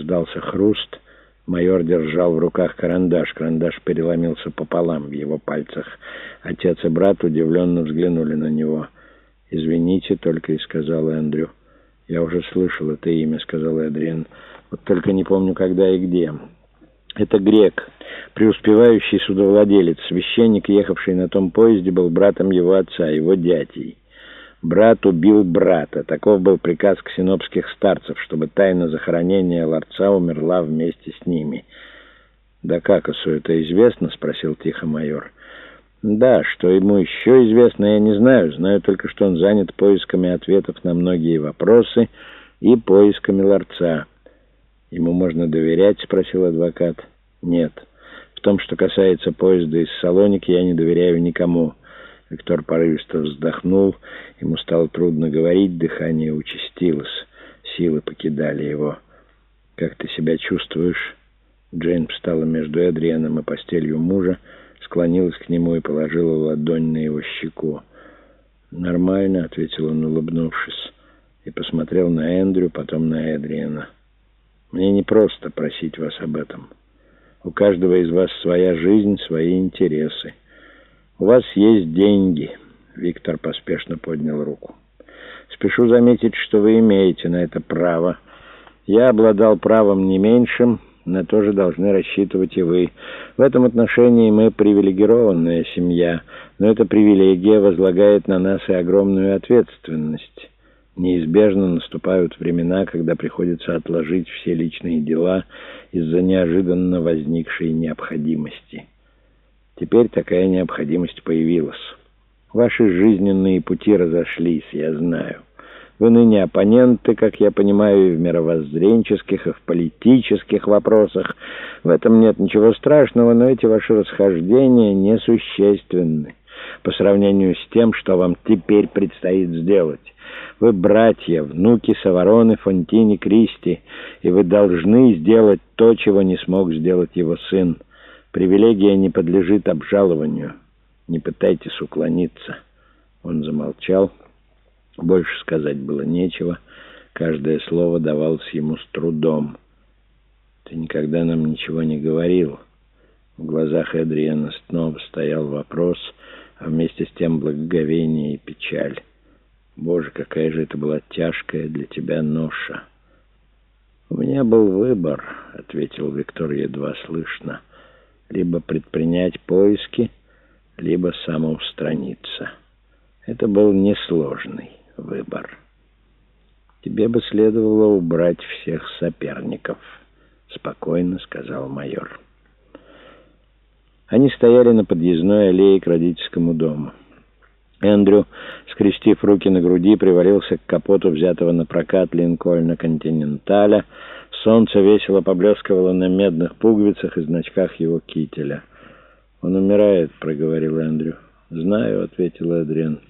раздался хруст. Майор держал в руках карандаш. Карандаш переломился пополам в его пальцах. Отец и брат удивленно взглянули на него. «Извините только», — и сказал Эндрю. «Я уже слышал это имя», — сказал Эдриан. «Вот только не помню, когда и где». «Это грек, преуспевающий судовладелец. Священник, ехавший на том поезде, был братом его отца, его дядей. Брат убил брата. Таков был приказ ксенопских старцев, чтобы тайна захоронения ларца умерла вместе с ними». «Да как, Асу, это известно?» — спросил тихо майор. Да, что ему еще известно, я не знаю. Знаю только, что он занят поисками ответов на многие вопросы и поисками ларца. Ему можно доверять, спросил адвокат. Нет. В том, что касается поезда из Салоники, я не доверяю никому. Виктор порывисто вздохнул. Ему стало трудно говорить, дыхание участилось. Силы покидали его. «Как ты себя чувствуешь?» Джейн встала между Эдрианом и постелью мужа, склонилась к нему и положила ладонь на его щеку. «Нормально», — ответил он, улыбнувшись, и посмотрел на Эндрю, потом на Эдриана. «Мне не просто просить вас об этом. У каждого из вас своя жизнь, свои интересы. У вас есть деньги», — Виктор поспешно поднял руку. «Спешу заметить, что вы имеете на это право. Я обладал правом не меньшим, на то же должны рассчитывать и вы. В этом отношении мы привилегированная семья, но эта привилегия возлагает на нас и огромную ответственность. Неизбежно наступают времена, когда приходится отложить все личные дела из-за неожиданно возникшей необходимости. Теперь такая необходимость появилась. Ваши жизненные пути разошлись, я знаю. Вы ныне оппоненты, как я понимаю, и в мировоззренческих, и в политических вопросах. В этом нет ничего страшного, но эти ваши расхождения несущественны по сравнению с тем, что вам теперь предстоит сделать. Вы братья, внуки Савороны, Фонтини, Кристи, и вы должны сделать то, чего не смог сделать его сын. Привилегия не подлежит обжалованию. Не пытайтесь уклониться. Он замолчал. Больше сказать было нечего. Каждое слово давалось ему с трудом. «Ты никогда нам ничего не говорил». В глазах Эдриана снова стоял вопрос, а вместе с тем благоговение и печаль. «Боже, какая же это была тяжкая для тебя ноша!» «У меня был выбор», — ответил Виктор едва слышно. «Либо предпринять поиски, либо самоустраниться. Это был несложный выбор. Тебе бы следовало убрать всех соперников, спокойно сказал майор. Они стояли на подъездной аллее к родительскому дому. Эндрю, скрестив руки на груди, привалился к капоту взятого на прокат Линкольна Континенталя. Солнце весело поблескивало на медных пуговицах и значках его кителя. «Он умирает», — проговорил Эндрю. «Знаю», — ответил Эдриан.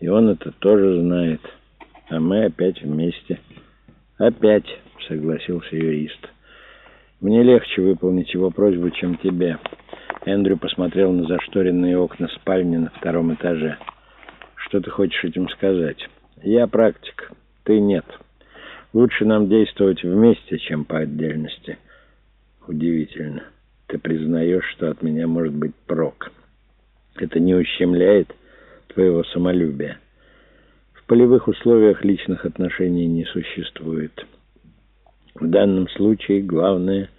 И он это тоже знает. А мы опять вместе. Опять, согласился юрист. Мне легче выполнить его просьбу, чем тебе. Эндрю посмотрел на зашторенные окна спальни на втором этаже. Что ты хочешь этим сказать? Я практик, ты нет. Лучше нам действовать вместе, чем по отдельности. Удивительно. Ты признаешь, что от меня может быть прок. Это не ущемляет твоего самолюбия. В полевых условиях личных отношений не существует. В данном случае главная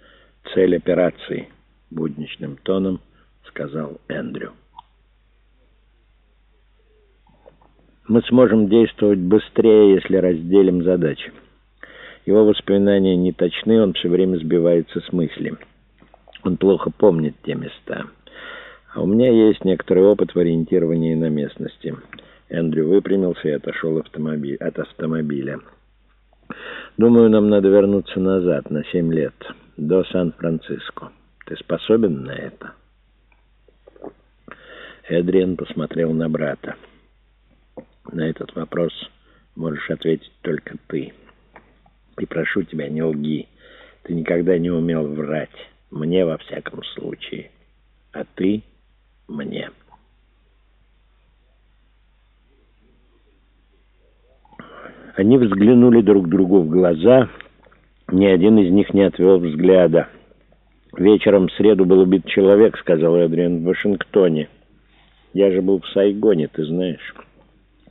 цель операции, будничным тоном сказал Эндрю. Мы сможем действовать быстрее, если разделим задачи. Его воспоминания не точны, он все время сбивается с мысли. Он плохо помнит те места. А у меня есть некоторый опыт в ориентировании на местности. Эндрю выпрямился и отошел автомобиль, от автомобиля. Думаю, нам надо вернуться назад на семь лет, до Сан-Франциско. Ты способен на это? Эдриан посмотрел на брата. На этот вопрос можешь ответить только ты. И прошу тебя, не лги. Ты никогда не умел врать. Мне, во всяком случае. А ты мне. Они взглянули друг другу в глаза. Ни один из них не отвел взгляда. «Вечером в среду был убит человек», — сказал Эдриан, — «в Вашингтоне. Я же был в Сайгоне, ты знаешь.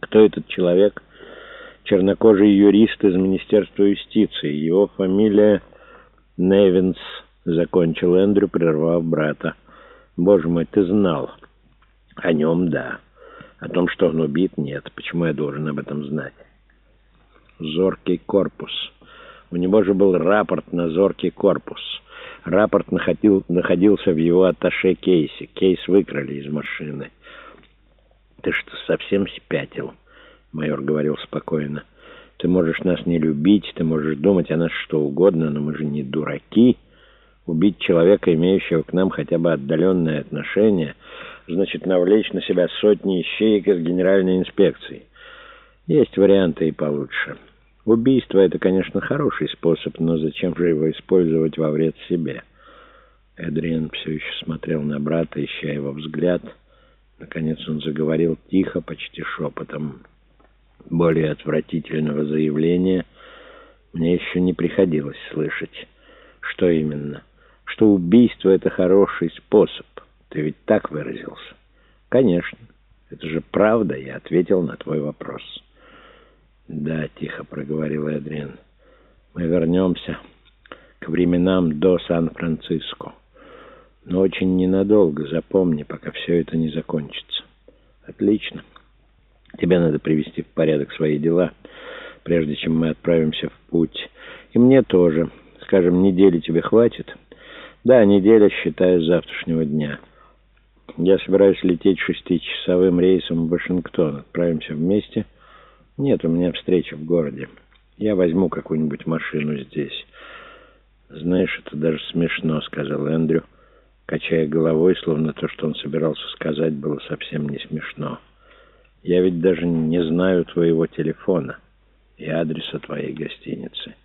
Кто этот человек?» «Чернокожий юрист из Министерства юстиции. Его фамилия Невинс», — закончил Эндрю, прервав брата. «Боже мой, ты знал». «О нем, да. О том, что он убит, нет. Почему я должен об этом знать?» «Зоркий корпус». У него же был рапорт на зоркий корпус. Рапорт находил, находился в его атташе кейсе. Кейс выкрали из машины. «Ты что, совсем спятил?» — майор говорил спокойно. «Ты можешь нас не любить, ты можешь думать о нас что угодно, но мы же не дураки. Убить человека, имеющего к нам хотя бы отдаленное отношение, значит навлечь на себя сотни ищеек из генеральной инспекции. Есть варианты и получше». Убийство — это, конечно, хороший способ, но зачем же его использовать во вред себе? Эдриан все еще смотрел на брата, ища его взгляд. Наконец он заговорил тихо, почти шепотом. Более отвратительного заявления мне еще не приходилось слышать. Что именно? Что убийство — это хороший способ. Ты ведь так выразился? Конечно. Это же правда, я ответил на твой вопрос. «Да», — тихо проговорил Эдриан, — «мы вернемся к временам до Сан-Франциско. Но очень ненадолго, запомни, пока все это не закончится». «Отлично. Тебе надо привести в порядок свои дела, прежде чем мы отправимся в путь. И мне тоже. Скажем, недели тебе хватит?» «Да, неделя, считая с завтрашнего дня». «Я собираюсь лететь шестичасовым рейсом в Вашингтон. Отправимся вместе». «Нет, у меня встреча в городе. Я возьму какую-нибудь машину здесь». «Знаешь, это даже смешно», — сказал Эндрю, качая головой, словно то, что он собирался сказать, было совсем не смешно. «Я ведь даже не знаю твоего телефона и адреса твоей гостиницы».